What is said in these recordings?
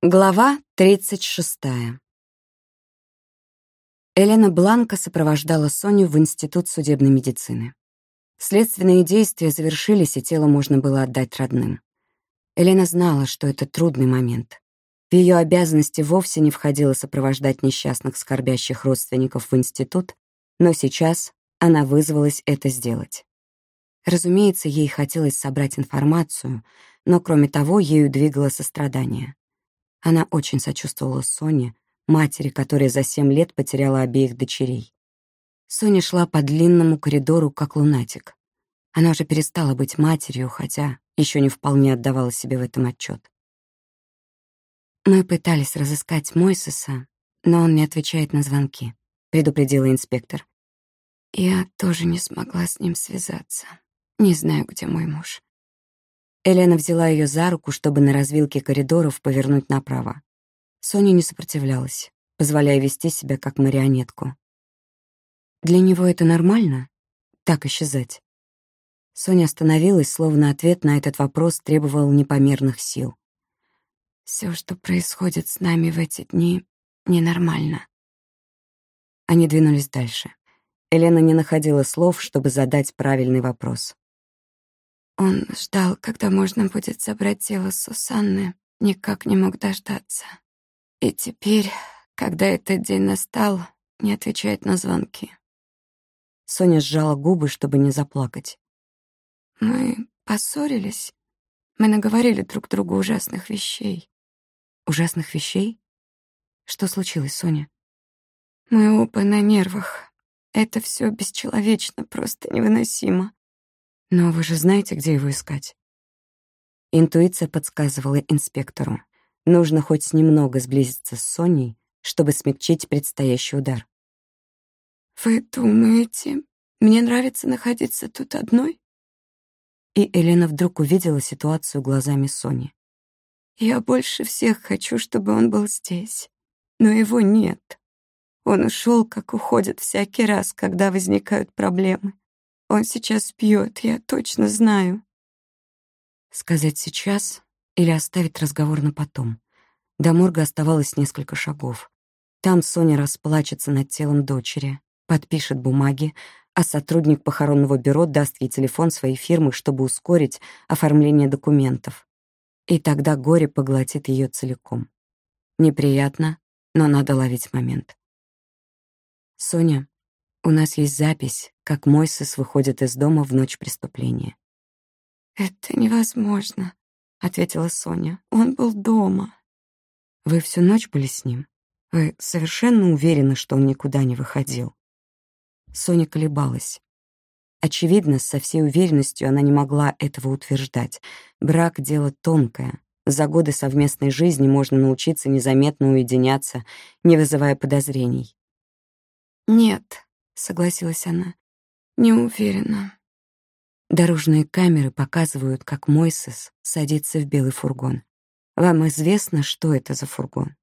Глава 36. Елена Бланко сопровождала Соню в Институт судебной медицины. Следственные действия завершились, и тело можно было отдать родным. Елена знала, что это трудный момент. В ее обязанности вовсе не входило сопровождать несчастных скорбящих родственников в институт, но сейчас она вызвалась это сделать. Разумеется, ей хотелось собрать информацию, но, кроме того, ею двигало сострадание. Она очень сочувствовала Соне, матери, которая за семь лет потеряла обеих дочерей. Соня шла по длинному коридору, как лунатик. Она уже перестала быть матерью, хотя еще не вполне отдавала себе в этом отчет. «Мы пытались разыскать Мойсеса, но он не отвечает на звонки», — предупредила инспектор. «Я тоже не смогла с ним связаться. Не знаю, где мой муж. Елена взяла ее за руку, чтобы на развилке коридоров повернуть направо. Соня не сопротивлялась, позволяя вести себя как марионетку. Для него это нормально? Так исчезать? Соня остановилась, словно ответ на этот вопрос требовал непомерных сил. Все, что происходит с нами в эти дни, ненормально. Они двинулись дальше. Елена не находила слов, чтобы задать правильный вопрос. Он ждал, когда можно будет забрать тело Сусанны, никак не мог дождаться. И теперь, когда этот день настал, не отвечает на звонки. Соня сжала губы, чтобы не заплакать. Мы поссорились. Мы наговорили друг другу ужасных вещей. Ужасных вещей? Что случилось, Соня? Мы оба на нервах. Это все бесчеловечно, просто невыносимо. Но вы же знаете, где его искать. Интуиция подсказывала инспектору. Нужно хоть немного сблизиться с Соней, чтобы смягчить предстоящий удар. «Вы думаете, мне нравится находиться тут одной?» И Елена вдруг увидела ситуацию глазами Сони. «Я больше всех хочу, чтобы он был здесь, но его нет. Он ушел, как уходит всякий раз, когда возникают проблемы. Он сейчас пьет, я точно знаю. Сказать сейчас или оставить разговор на потом? До морга оставалось несколько шагов. Там Соня расплачется над телом дочери, подпишет бумаги, а сотрудник похоронного бюро даст ей телефон своей фирмы, чтобы ускорить оформление документов. И тогда горе поглотит ее целиком. Неприятно, но надо ловить момент. «Соня, у нас есть запись, как Мойсес выходит из дома в ночь преступления. «Это невозможно», — ответила Соня. «Он был дома». «Вы всю ночь были с ним? Вы совершенно уверены, что он никуда не выходил?» Соня колебалась. Очевидно, со всей уверенностью она не могла этого утверждать. Брак — дело тонкое. За годы совместной жизни можно научиться незаметно уединяться, не вызывая подозрений. «Нет», — согласилась она, не уверена. Дорожные камеры показывают, как Мойсес садится в белый фургон. Вам известно, что это за фургон?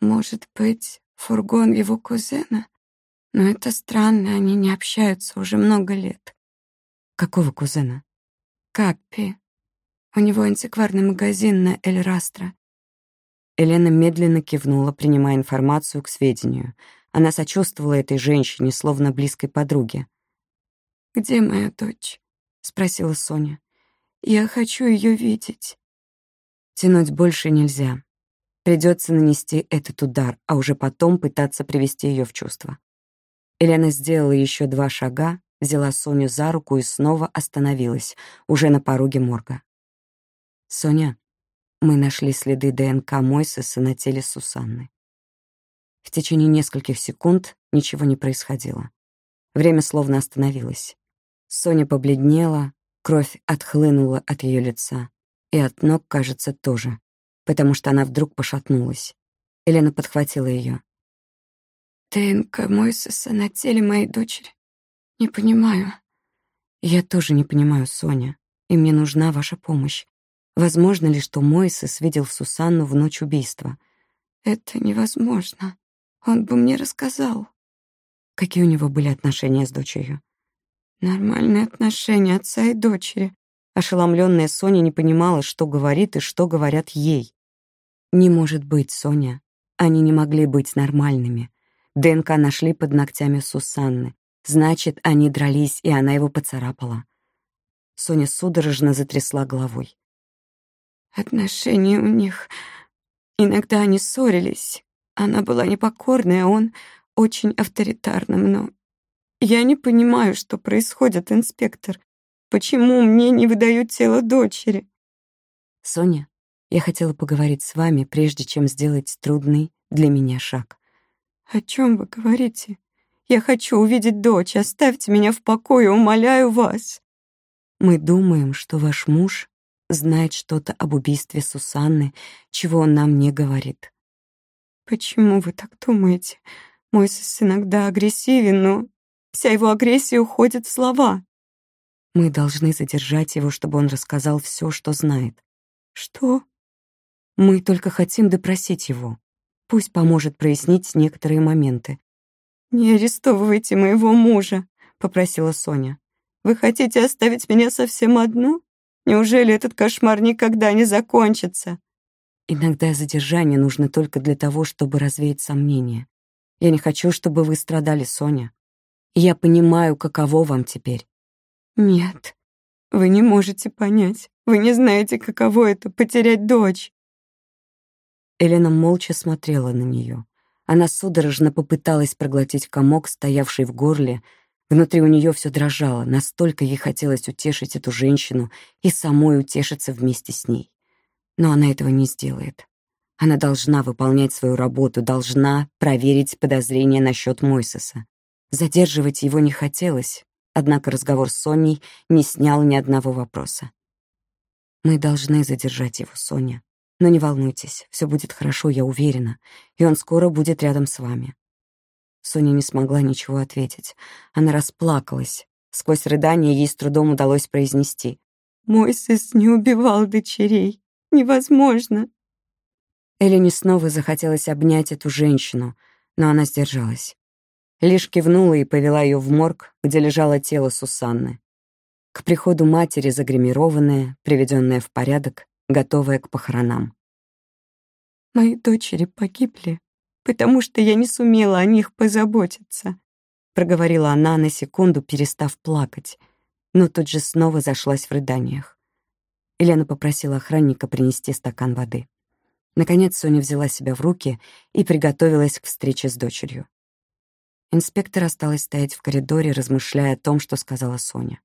Может быть, фургон его кузена? Но это странно, они не общаются уже много лет. Какого кузена? Каппи. У него антикварный магазин на Эль-Растро. Елена медленно кивнула, принимая информацию к сведению. Она сочувствовала этой женщине, словно близкой подруге. «Где моя дочь?» — спросила Соня. «Я хочу ее видеть». Тянуть больше нельзя. Придется нанести этот удар, а уже потом пытаться привести ее в чувство. Елена сделала еще два шага, взяла Соню за руку и снова остановилась, уже на пороге морга. «Соня, мы нашли следы ДНК Мойсеса на теле Сусанны». В течение нескольких секунд ничего не происходило. Время словно остановилось. Соня побледнела, кровь отхлынула от ее лица. И от ног, кажется, тоже, потому что она вдруг пошатнулась. Елена подхватила ее. «ДНК Мойсеса на теле моей дочери. Не понимаю». «Я тоже не понимаю, Соня, и мне нужна ваша помощь. Возможно ли, что Мойсес видел Сусанну в ночь убийства?» «Это невозможно. Он бы мне рассказал». Какие у него были отношения с дочерью? Нормальные отношения отца и дочери. Ошеломленная Соня не понимала, что говорит и что говорят ей. Не может быть, Соня. Они не могли быть нормальными. ДНК нашли под ногтями Сусанны. Значит, они дрались, и она его поцарапала. Соня судорожно затрясла головой. Отношения у них... Иногда они ссорились. Она была непокорная, а он очень авторитарным, но... Я не понимаю, что происходит, инспектор. Почему мне не выдают тело дочери? Соня, я хотела поговорить с вами, прежде чем сделать трудный для меня шаг. О чем вы говорите? Я хочу увидеть дочь. Оставьте меня в покое, умоляю вас. Мы думаем, что ваш муж знает что-то об убийстве Сусанны, чего он нам не говорит. Почему вы так думаете? Мой сын иногда агрессивен, но вся его агрессия уходит в слова. Мы должны задержать его, чтобы он рассказал все, что знает. Что? Мы только хотим допросить его. Пусть поможет прояснить некоторые моменты. «Не арестовывайте моего мужа», — попросила Соня. «Вы хотите оставить меня совсем одну? Неужели этот кошмар никогда не закончится?» Иногда задержание нужно только для того, чтобы развеять сомнения. Я не хочу, чтобы вы страдали, Соня. я понимаю, каково вам теперь. Нет, вы не можете понять. Вы не знаете, каково это — потерять дочь. Елена молча смотрела на нее. Она судорожно попыталась проглотить комок, стоявший в горле. Внутри у нее все дрожало, настолько ей хотелось утешить эту женщину и самой утешиться вместе с ней. Но она этого не сделает. Она должна выполнять свою работу, должна проверить подозрения насчет Мойсеса. Задерживать его не хотелось, однако разговор с Соней не снял ни одного вопроса. «Мы должны задержать его, Соня. Но не волнуйтесь, все будет хорошо, я уверена, и он скоро будет рядом с вами». Соня не смогла ничего ответить. Она расплакалась. Сквозь рыдание ей с трудом удалось произнести. «Мой сыс не убивал дочерей. Невозможно». Элене снова захотелось обнять эту женщину, но она сдержалась. Лишь кивнула и повела ее в морг, где лежало тело Сусанны. К приходу матери загримированная, приведенная в порядок, готовая к похоронам. «Мои дочери погибли, потому что я не сумела о них позаботиться», проговорила она на секунду, перестав плакать, но тут же снова зашлась в рыданиях. Елена попросила охранника принести стакан воды. Наконец Соня взяла себя в руки и приготовилась к встрече с дочерью. Инспектор осталась стоять в коридоре, размышляя о том, что сказала Соня.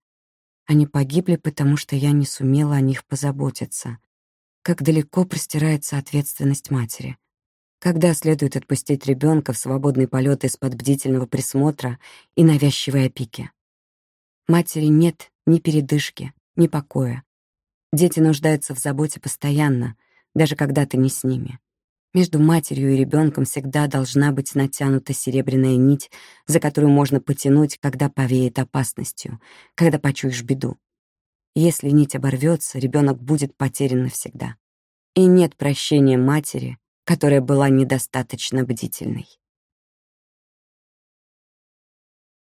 Они погибли, потому что я не сумела о них позаботиться как далеко простирается ответственность матери. Когда следует отпустить ребенка в свободный полет из-под бдительного присмотра и навязчивой опеки? Матери нет ни передышки, ни покоя. Дети нуждаются в заботе постоянно, даже когда ты не с ними. Между матерью и ребенком всегда должна быть натянута серебряная нить, за которую можно потянуть, когда повеет опасностью, когда почуешь беду. Если нить оборвется, ребенок будет потерян навсегда. И нет прощения матери, которая была недостаточно бдительной.